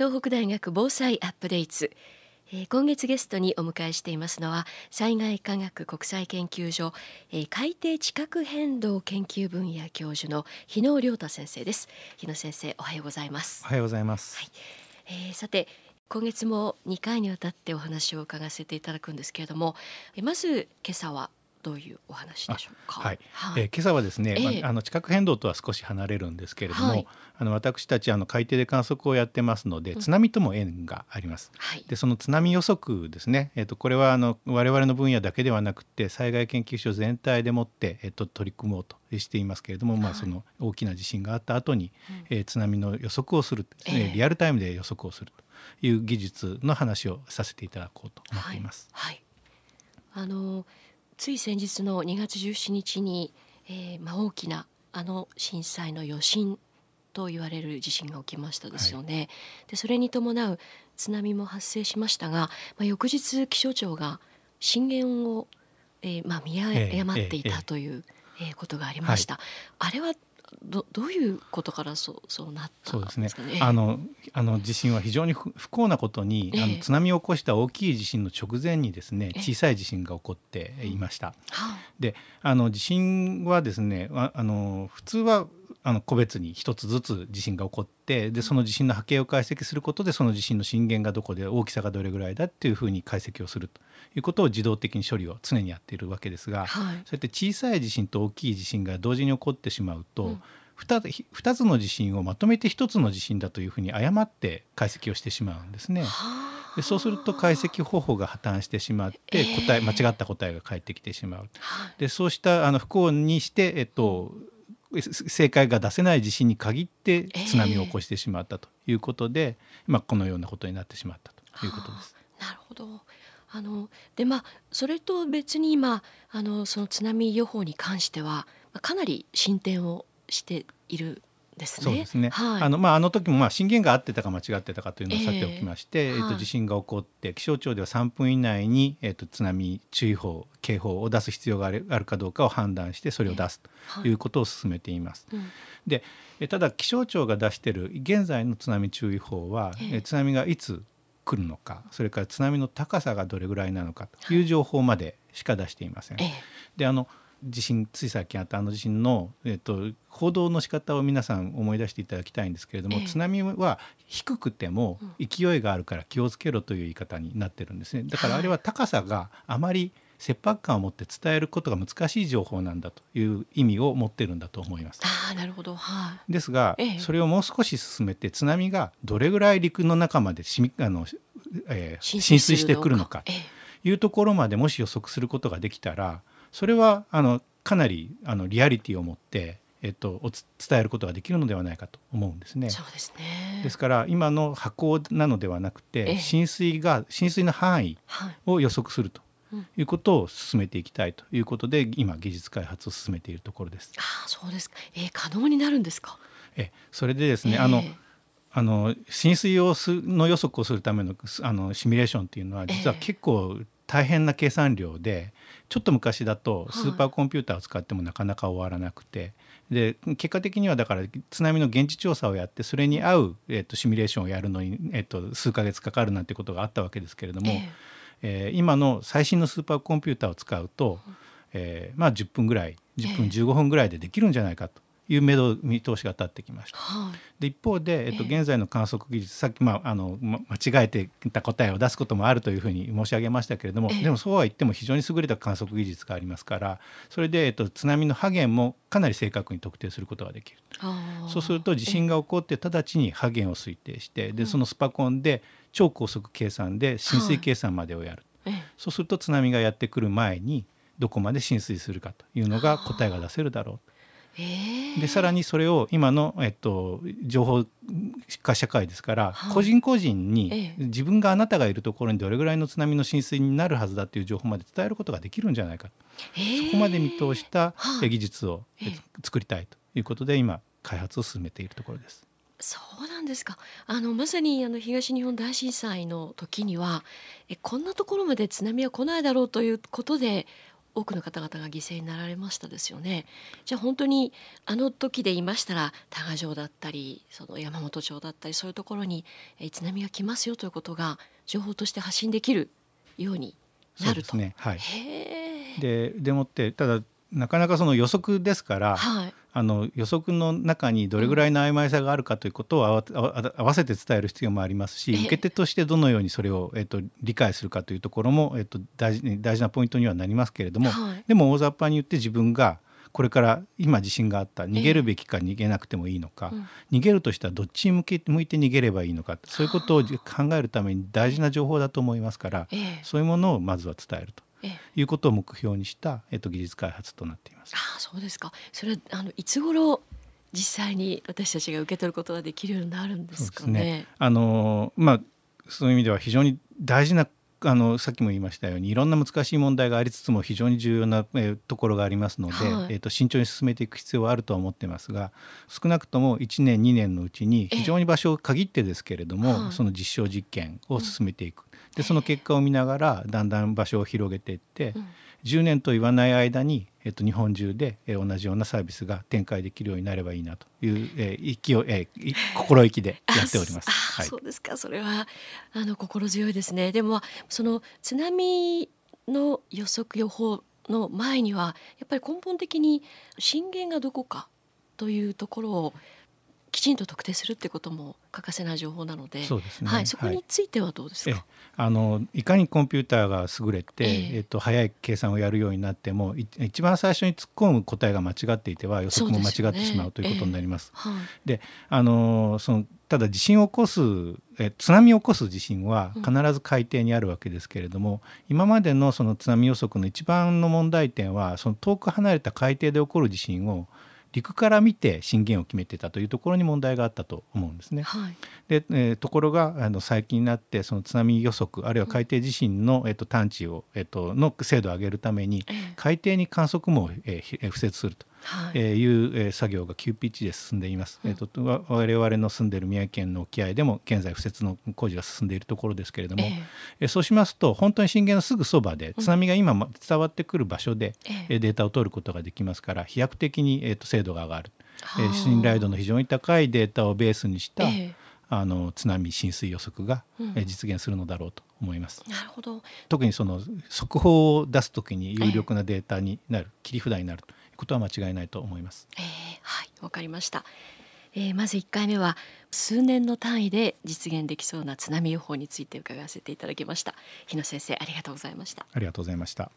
東北大学防災アップデート。えー、今月ゲストにお迎えしていますのは災害科学国際研究所、えー、海底地殻変動研究分野教授の日野亮太先生です。日野先生おはようございます。おはようございます、はい。えー、さて今月も2回にわたってお話を伺わせていただくんですけれどもまず今朝はどういうお話でしょうか？はい、はい、えー、今朝はですね、えー、まあ、あの地殻変動とは少し離れるんですけれども、はい、あの私たちあの海底で観測をやってますので、津波とも縁があります。はい、でその津波予測ですね、えっ、ー、とこれはあの我々の分野だけではなくて災害研究所全体でもってえっ、ー、と取り組もうとしていますけれども、まあその大きな地震があった後に、うん、えー、津波の予測をする、えー、リアルタイムで予測をするという技術の話をさせていただこうと思っています。はい、あのーつい先日の2月17日に、えーまあ、大きなあの震災の余震と言われる地震が起きましたですよね。はい、でそれに伴う津波も発生しましたが、まあ、翌日気象庁が震源を、えーまあ、見誤っていたという、えー、えー、ことがありました。はい、あれはどどういうことからそうそうなったんですかね？あのあの地震は非常に不幸なことに、えー、あの津波を起こした大きい地震の直前にですね小さい地震が起こっていました。えー、であの地震はですねああの普通はあの個別に一つずつ地震が起こってでその地震の波形を解析することでその地震の震源がどこで大きさがどれぐらいだっていうふうに解析をするということを自動的に処理を常にやっているわけですが、はい、そうやって小さい地震と大きい地震が同時に起こってしまうと、うん、2, 2つの地震をまとめて1つの地震だというふうに誤って解析をしてしまうんですね。でそうすると解析方法が破綻してしまって答え、間違った答えが返ってきてしまう。でそうしたあの不幸にして、えっと、正解が出せない地震に限って津波を起こしてしまったということで、えー、まあ、このようなことになってしまったということです。なるほどあのでまあそれと別に今あのその津波予報に関してはかなり進展をしているですね。そうですね。はい、あのまああの時もまあ震源が合ってたか間違ってたかというのをさておきまして、えー、えーと地震が起こって気象庁では3分以内にえっ、ー、と津波注意報警報を出す必要があるあるかどうかを判断してそれを出すとい。うことを進めています。えーはい、でただ気象庁が出している現在の津波注意報は、えー、津波がいつ来るのかそれから津波の高さがどれぐらいなのかという情報までしか出していません。であの地震つい最近あったあの地震の、えっと、報道の仕方を皆さん思い出していただきたいんですけれども、え津波は低くても勢いがあるから気をつけろという言い方になってるんですね。だからあれは高さがあまり切迫感を持って伝えることが難しい情報なんだという意味を持ってるんだと思います。あなるほど、はい、ですが、えそれをもう少し進めて津波がどれぐらい陸の中までしみあの、えー、浸水してくるのかというところまでもし予測することができたらそれはあのかなりあのリアリティを持ってえっと、伝えることができるのではないかと思うんですね。そうですね。ですから今の波高なのではなくて浸水が浸水の範囲を予測するということを進めていきたいということで今技術開発を進めているところです。あそうですか、えー、可能になるんですか？えそれでですね、えー、あのあの浸水をすの予測をするためのあのシミュレーションっていうのは実は結構大変な計算量で、ちょっと昔だとスーパーコンピューターを使ってもなかなか終わらなくて、で結果的にはだから津波の現地調査をやってそれに合う、えー、とシミュレーションをやるのに、えー、と数ヶ月かかるなんてことがあったわけですけれども、えー、今の最新のスーパーコンピューターを使うと、えー、まあ10分ぐらい10分15分ぐらいでできるんじゃないかという目処見通しが立ってきました。はい、で一方で、えっと、現在の観測技術さっき、まあ、あの間違えてた答えを出すこともあるというふうに申し上げましたけれどもでもそうは言っても非常に優れた観測技術がありますからそれで、えっと、津波の波源もかなり正確に特定することができる。そうすると地震が起こって直ちに波源を推定してでそのスパコンで超高速計算で浸水計算までをやる。はい、そうすると津波がやってくる前にどこまで浸水するかというのが答えが出せるだろう。でさらにそれを今の、えっと、情報化社会ですから、はい、個人個人に自分があなたがいるところにどれぐらいの津波の浸水になるはずだという情報まで伝えることができるんじゃないかそこまで見通した技術を作りたいということで今開発を進めているところです。そうなんですか。あのまさにあの東日本大震災の時にはえこんなところまで津波は来ないだろうということで多くの方々が犠牲になられましたですよね。じゃあ本当にあの時で言いましたら多賀城だったりその山本町だったりそういうところに津波が来ますよということが情報として発信できるようになると。ねはい、ででもってただなかなかその予測ですから、はい、あの予測の中にどれぐらいの曖昧さがあるかということを合わせて伝える必要もありますし、受け手としてどのようにそれを、えっと、理解するかというところも、えっと、大事大事なポイントにはなりますけれども、はい、でも大雑把に言って自分がこれから今地震があった逃げるべきか逃げなくてもいいのか、逃げるとしたらどっちに向け向いて逃げればいいのかそういうことを考えるために大事な情報だと思いますから、そういうものをまずは伝えると。いうことを目標にした、えっと、技術開発となっています。あそうですかそれはあのいつ頃実際に私たちが受け取ることができるようになるんですかね？ねあのまあそういう意味では非常に大事なあのさっきも言いましたようにいろんな難しい問題がありつつも非常に重要な、えー、ところがありますので、はい、えーと、慎重に進めていく必要はあるとは思ってますが少なくとも1年2年のうちに非常に場所を限ってですけれども、えー、その実証実験を進めていく、でその結果を見ながらだんだん場所を広げていって、うん、10年と言わない間に、えっと、日本中で、え同じようなサービスが展開できるようになればいいなという、えー、勢い、えー、心意気でやっております。はい、そうですかそれはあの心強いですね。でもその津波の予測予報の前にはやっぱり根本的に震源がどこかというところをきちんと特定するってことも欠かせない情報なので、そうですね。はい、そこについてはどうですか？はい、あのいかにコンピューターが優れて、えー、えっと早い計算をやるようになっても、一番最初に突っ込む答えが間違っていては予測も間違ってしまうということになります。えーはい、で、あのそのただ地震を起こすえ津波を起こす地震は必ず海底にあるわけですけれども、うん、今までのその津波予測の一番の問題点はその遠く離れた海底で起こる地震を陸から見て震源を決めてたというところに問題があったと思うんですね。はい、で、えー、ところがあの最近になってその津波予測あるいは海底地震の、えー、と探知を、えー、との精度を上げるために海底に観測網を、えー、敷設すると。はい。えー、いう、えー、作業が急ピッチで進んでいます。うん、えーと、我々の住んでいる宮城県の沖合でも現在敷設の工事が進んでいるところですけれども、えー、えー、そうしますと本当に震源のすぐそばで津波が今伝わってくる場所で、うん、データを取ることができますから飛躍的に、えーと、精度が上がる、えー、信頼度の非常に高いデータをベースにした、えーあの津波浸水予測が実現するのだろうと思います。うん、なるほど。特にその速報を出すときに有力なデータになる、切り札になるとことは間違いないと思います。えー、はいわかりました、えー、まず1回目は数年の単位で実現できそうな津波予報について伺わせていただきました。日野先生ありがとうございました。ありがとうございました